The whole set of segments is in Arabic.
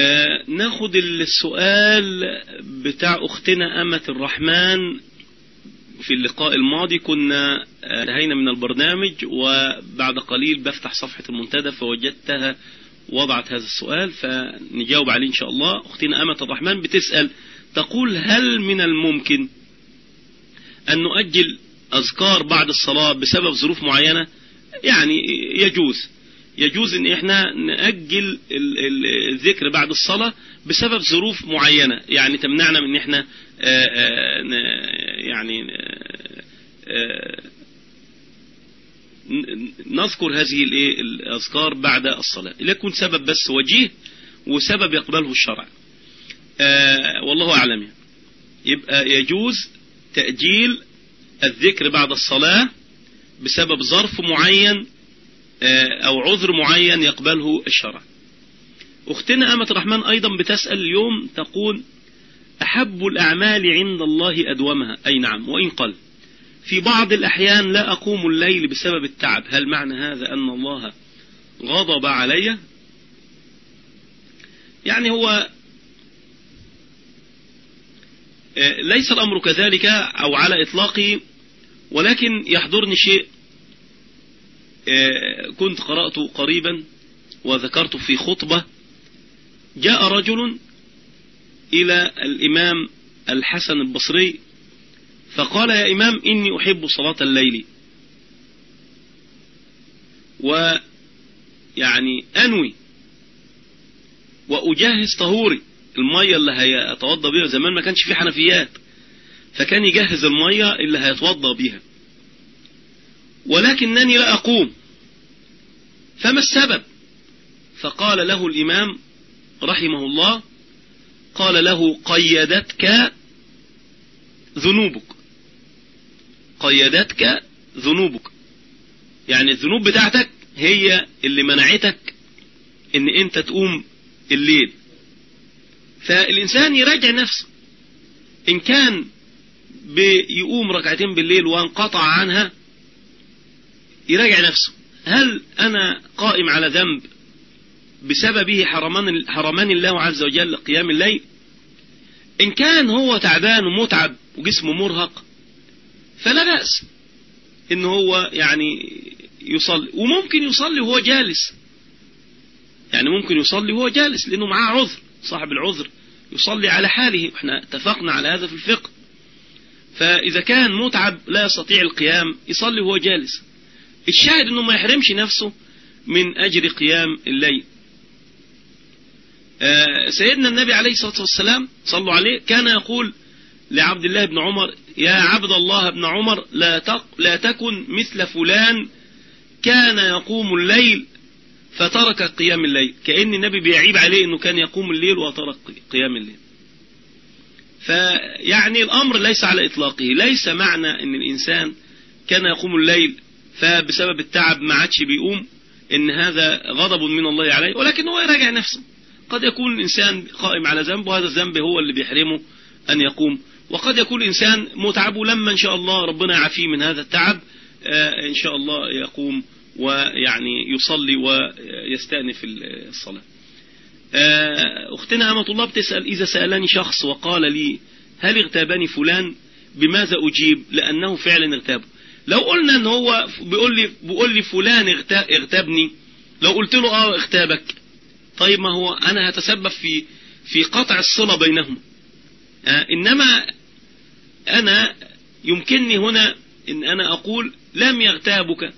آه ناخد السؤال بتاع أختنا أمة الرحمن. في اللقاء الماضي كنا انتهينا من البرنامج وبعد قليل بفتح صفحة المنتدى فوجدتها وضعت هذا السؤال فنجاوب عليه إن شاء الله. أختنا أمة الرحمن بتسأل تقول هل من الممكن أن نؤجل أذكار بعد الصلاة بسبب ظروف معينة؟ يعني يجوز. يجوز إن إحنا نأجل الذكر بعد الصلاة بسبب ظروف معينة. يعني تمنعنا من إن إحنا يعني نذكر هذه الأذكار بعد الصلاة. ليكون سبب بس وجيه وسبب يقبله الشرع. والله أعلم. يبقى يجوز تأجيل الذكر بعد الصلاة بسبب ظرف معين أو عذر معين يقبله الشرع. أختنا أمة الرحمن أيضا بتسأل اليوم تقول أحب الأعمال عند الله أدومها؟ أي نعم وإن قل. في بعض الأحيان لا أقوم الليل بسبب التعب. هل معنى هذا أن الله غضب علي؟ يعني هو ليس الأمر كذلك أو على إطلاقه ولكن يحضرني شيء كنت قرأته قريبا وذكرته في خطبة جاء رجل إلى الإمام الحسن البصري فقال يا إمام إني أحب صلاة الليل. ويعني أنوي وأجهز طهوري. المية اللي هيتوضى بيها زمان ما كانش في حنفيات فكان يجهز المية اللي هيتوضى بيها. ولكنني لا أقوم. فما السبب؟ فقال له الإمام رحمه الله قال له قيدتك ذنوبك. قيدتك ذنوبك. يعني الذنوب بتاعتك هي اللي منعتك إن أنت تقوم الليل. فالإنسان يراجع نفسه. إن كان بيقوم ركعتين بالليل وانقطع عنها يراجع نفسه. هل أنا قائم على ذنب بسببه حرمان, حرمان الله عز وجل قيام الليل؟ إن كان هو تعبان ومتعب وجسمه مرهق فلا بأس إن هو يعني يصلي. وممكن يصلي وهو جالس. يعني ممكن يصلي وهو جالس لأنه معاه عذر صاحب العذر. يصلي على حاله. إحنا اتفقنا على هذا في الفقه. فإذا كان متعب لا يستطيع القيام يصلي وهو جالس. الشاهد إنه ما يحرمش نفسه من أجر قيام الليل. سيدنا النبي عليه الصلاة والسلام صلوا عليه كان يقول لعبد الله بن عمر يا عبد الله بن عمر لا, تق لا تكن مثل فلان كان يقوم الليل فترك قيام الليل. كأن النبي بيعيب عليه إنه كان يقوم الليل وترك قيام الليل. فيعني الأمر ليس على إطلاقه ليس معنى إن الإنسان كان يقوم الليل فبسبب التعب ما عادش بيقوم إن هذا غضب من الله عليه ولكن هو يراجع نفسه. قد يكون الإنسان قائم على ذنب وهذا الذنب هو اللي بيحرمه أن يقوم. وقد يكون الإنسان متعب لما إن شاء الله ربنا يعافيه من هذا التعب إن شاء الله يقوم ويعني يصلي ويستأنف الصلاة. أختنا أمة الله بتسأل إذا سألني شخص وقال لي هل اغتابني فلان بماذا أجيب؟ لأنه فعلا اغتابه لو قلنا إن هو بيقول لي بيقول لي فلان اغتابني لو قلت له آه اغتابك. طيب ما هو أنا هتسبب في في قطع الصلة بينهما آه إنما أنا يمكنني هنا إن أنا أقول لم يغتابك.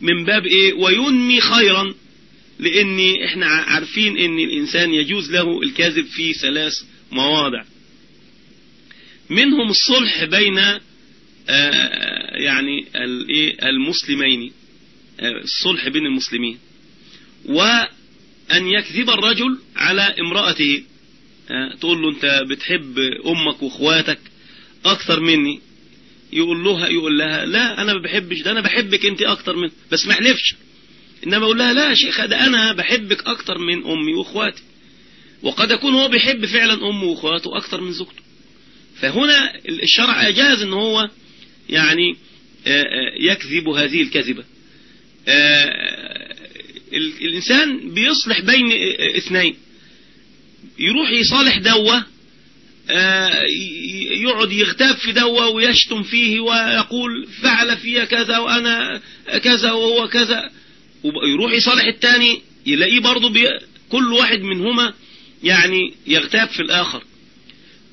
من باب إيه؟ وينمي خيرا لأني إحنا عارفين إن الإنسان يجوز له الكذب في ثلاث مواضع. منهم الصلح بين يعني المسلمين آه الصلح بين المسلمين. و أن يكذب الرجل على امرأته. تقول له أنت بتحب أمك وأخواتك أكثر مني. يقول لها يقول لها لا أنا ما بحبش ده أنا بحبك أنت أكثر من بس ما حلفش إنما يقول لها لا يا شيخ ده أنا بحبك أكثر من أمي وأخواتي. وقد يكون هو بيحب فعلا أمه وأخواته أكثر من زوجته. فهنا الشرع أجاز أن هو يعني يكذب هذه الكذبة. الإنسان بيصلح بين اثنين. يروح يصالح دوة يقعد يغتاب في دوة ويشتم فيه ويقول فعل فيها كذا وأنا كذا وهو كذا. ويروح يصالح التاني يلاقيه برضه. كل واحد منهما يعني يغتاب في الآخر.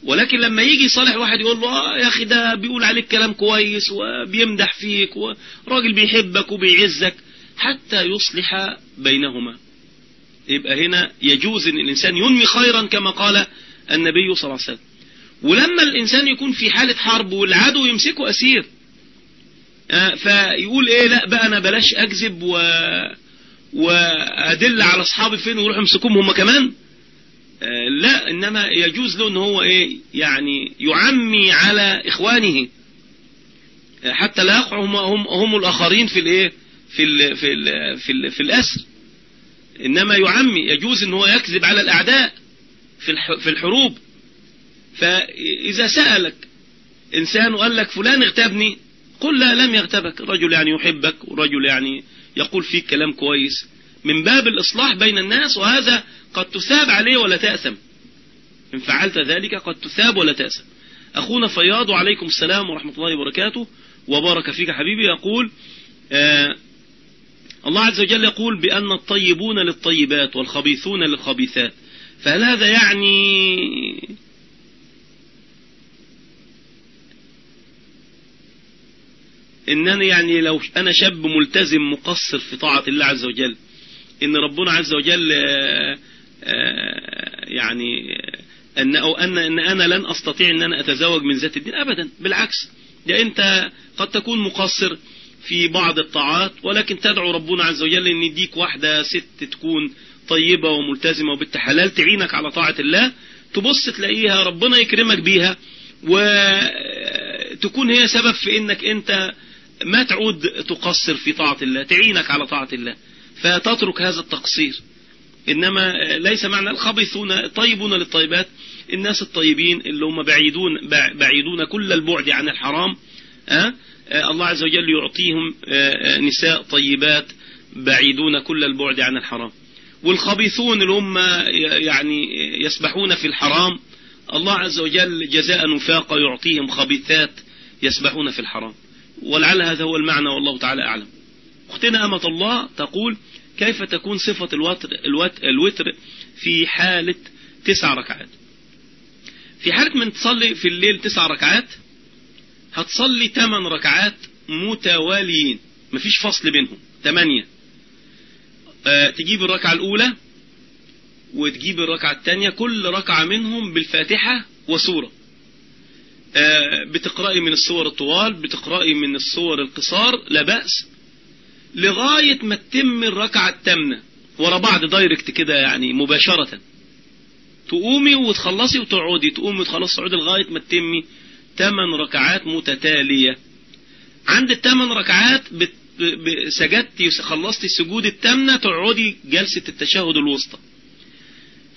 ولكن لما يجي صالح واحد يقول له آه يا أخي ده بيقول عليك كلام كويس وبيمدح فيك وراجل بيحبك وبيعزك حتى يصلح بينهما. يبقى هنا يجوز إن الإنسان ينمي خيرا كما قال النبي صلى الله عليه وسلم. ولما الإنسان يكون في حالة حرب والعدو يمسكه أسير فيقول إيه لا بقى أنا بلاش أكذب و وأدل على أصحابي فين ويروحوا يمسكوهم هم كمان؟ لا إنما يجوز له إن هو إيه يعني يعمي على إخوانه. حتى لا يقعوا هم, هم, هم الآخرين في الإيه في ال في ال في, ال في الأسر. إنما يعمي يجوز إن هو يكذب على الأعداء في في الحروب. فإذا سألك إنسان وقال لك فلان اغتابني؟ قل لا لم يغتبك رجل يعني يحبك ورجل يعني يقول فيك كلام كويس. من باب الإصلاح بين الناس وهذا قد تثاب عليه ولا تأثم. إن فعلت ذلك قد تثاب ولا تأثم. أخونا فياض وعليكم السلام ورحمة الله وبركاته. وبارك فيك حبيبي. يقول آه الله عز وجل يقول بأن الطيبون للطيبات والخبيثون للخبيثات. فهل هذا يعني إنني يعني لو أنا شاب ملتزم مقصر في طاعة الله عز وجل إن ربنا عز وجل يعني ان أو ان أن أنا لن أستطيع أن أنا أتزوج من ذات الدين ابدا. بالعكس ده أنت قد تكون مقصر في بعض الطاعات ولكن تدعو ربنا عز وجل إن يديك واحدة ست تكون طيبة وملتزمة وبنت حلال تعينك على طاعة الله تبص تلاقيها ربنا يكرمك بيها وتكون هي سبب في إنك أنت ما تعود تقصر في طاعة الله تعينك على طاعة الله. فتترك هذا التقصير. إنما ليس معنى الخبيثون طيبون للطيبات. الناس الطيبين اللي هم بعيدون بعيدون كل البعد عن الحرام أه؟ الله عز وجل يعطيهم نساء طيبات بعيدون كل البعد عن الحرام. والخبيثون اللي هم يعني يسبحون في الحرام الله عز وجل جزاء وفاق يعطيهم خبيثات يسبحون في الحرام. ولعل هذا هو المعنى والله تعالى أعلم. أختنا أمة الله تقول كيف تكون صفة الوتر, الوتر, في حالة تسع ركعات؟ في حالة من تصلي في الليل تسع ركعات هتصلي ثمان ركعات متواليين مفيش فصل بينهم ثمانية أه تجيب الركعة الأولى وتجيب الركعة الثانية كل ركعة منهم بالفاتحة وسورة. أه بتقرأي من الصور الطوال بتقرأي من الصور القصار لا بأس لغاية ما تتم الركعة التامنة ورا بعض دايركت كده يعني مباشرة. تقومي وتخلصي وتقعدي. تقومي وتخلصي تقعدي لغاية ما تتمي ثمان ركعات متتالية. عند الثمان ركعات. سجدتي خلصتي السجود التامنة تقعدي جلسة التشهد الوسطى.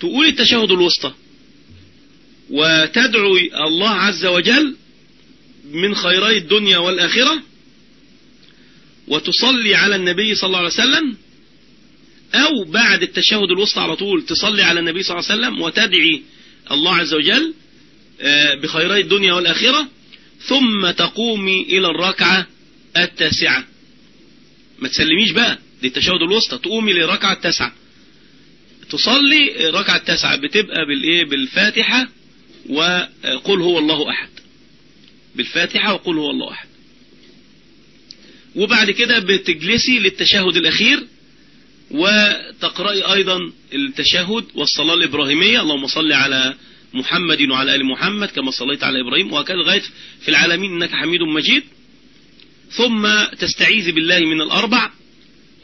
تقولي التشهد الوسطى. وتدعو الله عز وجل من خيري الدنيا والآخرة وتصلي على النبي صلى الله عليه وسلم أو بعد التشهد الوسطى على طول تصلي على النبي صلى الله عليه وسلم وتدعي الله عز وجل بخيري الدنيا والآخرة ثم تقومي إلى الركعة التاسعة. ما تسلميش بقى دي التشهد الوسطى تقومي للركعة التاسعة. تصلي الركعة التاسعة بتبقى بالإيه؟ بالفاتحة وقل هو الله أحد. بالفاتحة وقل هو الله أحد. وبعد كده بتجلسي للتشهد الأخير وتقرأي أيضا التشهد والصلاة الإبراهيمية. اللهم صل على محمد وعلى آل محمد كما صليت على إبراهيم وهكذا لغاية في العالمين إنك حميد مجيد. ثم تستعيذ بالله من الأربع.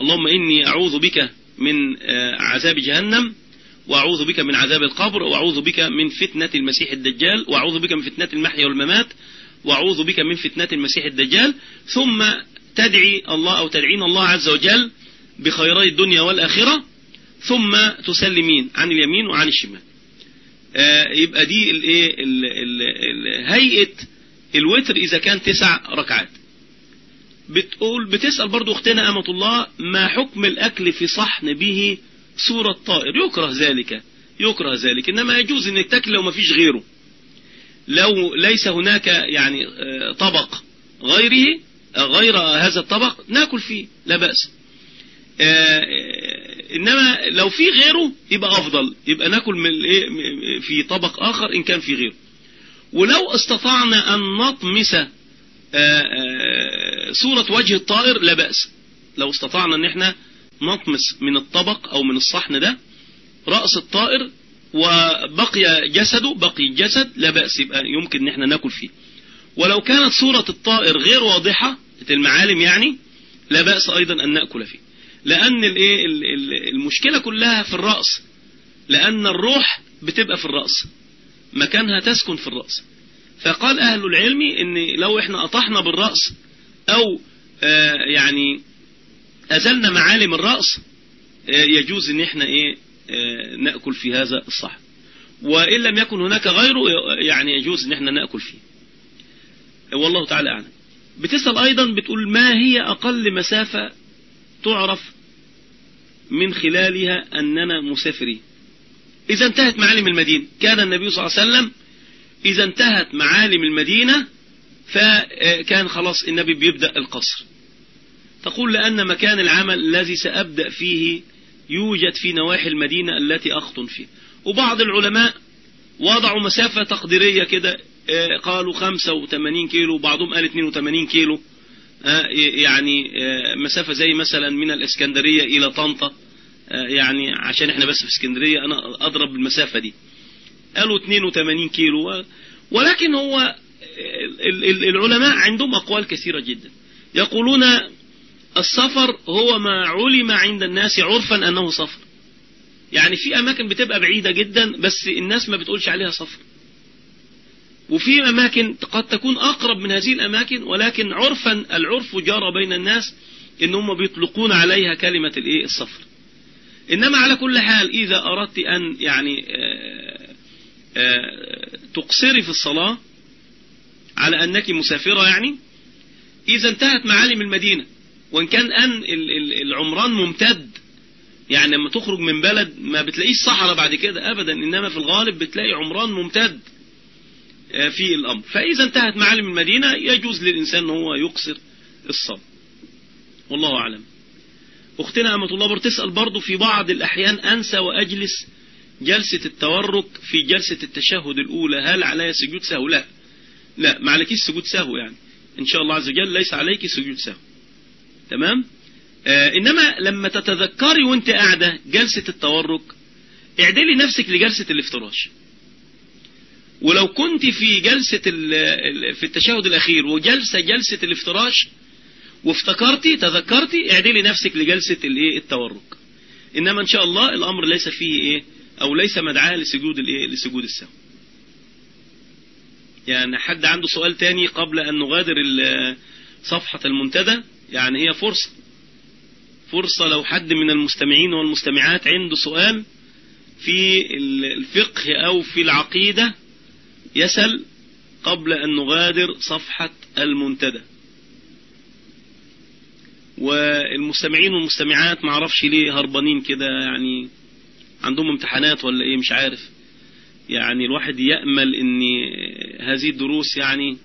اللهم إني أعوذ بك من عذاب جهنم وأعوذ بك من عذاب القبر وأعوذ بك من فتنة المسيح الدجال وأعوذ بك من فتنة المحيا والممات وأعوذ بك من فتنة المسيح الدجال. ثم تدعي الله أو تدعين الله عز وجل بخيري الدنيا والآخرة ثم تسلمين عن اليمين وعن الشمال. يبقى دي الايه هيئة الوتر إذا كان تسع ركعات. بتقول بتسأل برضو أختنا أمة الله ما حكم الأكل في صحن به صورة طائر يكره ذلك يكره ذلك. إنما يجوز أنك تاكل لو ما فيش غيره. لو ليس هناك يعني طبق غيره غير هذا الطبق ناكل فيه لا بأس. إنما لو في غيره يبقى أفضل يبقى ناكل من في طبق آخر إن كان في غيره. ولو استطعنا أن نطمس صورة وجه الطائر لا بأس. لو استطعنا أن إحنا نطمس من الطبق أو من الصحن ده رأس الطائر وبقي جسده بقي الجسد لا بأس يبقى يمكن إن إحنا ناكل فيه. ولو كانت صورة الطائر غير واضحة المعالم يعني لا بأس أيضا أن نأكل فيه. لأن الايه المشكلة كلها في الرأس. لأن الروح بتبقى في الرأس. مكانها تسكن في الرأس. فقال أهل العلم إن لو إحنا أطحنا بالرأس أو آه يعني أزلنا معالم الرأس آه يجوز إن إحنا إيه آه نأكل في هذا الصحن وإن لم يكن هناك غيره يعني يجوز إن إحنا نأكل فيه. والله تعالى أعلم. بتسأل أيضا بتقول ما هي أقل مسافة تعرف من خلالها أننا مسافرين؟ إذا انتهت معالم المدينة. كان النبي صلى الله عليه وسلم إذا انتهت معالم المدينة فكان خلاص النبي بيبدأ القصر. تقول لأن مكان العمل الذي سأبدأ فيه يوجد في نواحي المدينة التي أخطن فيه وبعض العلماء وضعوا مسافة تقديرية كده قالوا 85 كيلو وبعضهم قال 82 كيلو. يعني مسافة زي مثلا من الإسكندرية إلى طنطا. يعني عشان إحنا بس في إسكندرية أنا أضرب المسافة دي. قالوا 82 كيلو. ولكن هو العلماء عندهم أقوال كثيرة جدا. يقولون السفر هو ما علم عند الناس عرفا أنه سفر. يعني في أماكن بتبقى بعيدة جدا بس الناس ما بتقولش عليها سفر. وفي أماكن قد تكون أقرب من هذه الأماكن ولكن عرفا العرف جرى بين الناس إن هم بيطلقون عليها كلمة الإيه؟ الصفر. إنما على كل حال إذا أردت أن يعني آآ آآ تقصري في الصلاة على أنك مسافرة يعني إذا انتهت معالم المدينة وإن كان أن العمران ممتد يعني لما تخرج من بلد ما بتلاقيش صحراء بعد كده أبدا إنما في الغالب بتلاقي عمران ممتد. في الأمر. فإذا انتهت معالم المدينة يجوز للإنسان هو يقصر الصلاة والله أعلم. أختنا أمة الله تسأل برضو في بعض الأحيان أنسى وأجلس جلسة التورك في جلسة التشهد الأولى. هل علي سجود سهو؟ لا. لا ما عليكيش سجود سهو يعني. إن شاء الله عز وجل ليس عليك سجود سهو. تمام؟ آه إنما لما تتذكري وأنت قاعدة جلسة التورك اعدلي نفسك لجلسة الافتراش. ولو كنت في جلسة في التشهد الأخير وجلسة جلسة الافتراش وافتكرتي تذكرتي اعدلي نفسك لجلسة الايه؟ التورك. إنما إن شاء الله الأمر ليس فيه إيه؟ أو ليس مدعاة لسجود الإيه؟ لسجود السهو يعني حد عنده سؤال تاني قبل أن نغادر صفحة المنتدى؟ يعني هي فرصة. فرصة لو حد من المستمعين والمستمعات عنده سؤال في الفقه أو في العقيدة يسأل قبل أن نغادر صفحة المنتدى. والمستمعين والمستمعات معرفش ليه هربانين كده يعني عندهم امتحانات ولا إيه مش عارف. يعني الواحد يأمل إن هذه الدروس يعني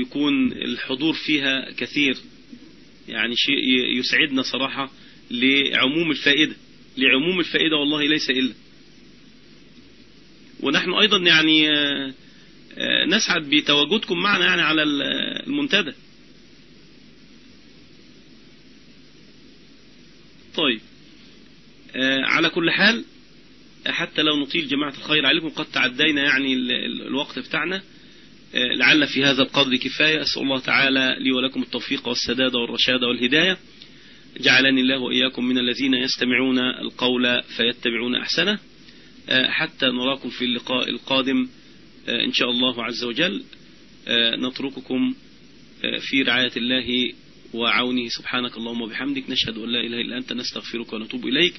يكون الحضور فيها كثير. يعني شيء يسعدنا صراحة لعموم الفائدة. لعموم الفائدة والله ليس إلا. ونحن أيضا يعني نسعد بتواجدكم معنا يعني على المنتدى. طيب على كل حال حتى لو نطيل جماعة الخير عليكم قد تعدينا يعني الوقت بتاعنا. لعل في هذا القدر كفاية. أسأل الله تعالى لي ولكم التوفيق والسداد والرشاد والهداية. جعلني الله وإياكم من الذين يستمعون القول فيتبعون أحسنه. حتى نراكم في اللقاء القادم إن شاء الله عز وجل نترككم في رعاية الله وعونه. سبحانك اللهم وبحمدك نشهد أن لا إله إلا أنت نستغفرك ونتوب إليك.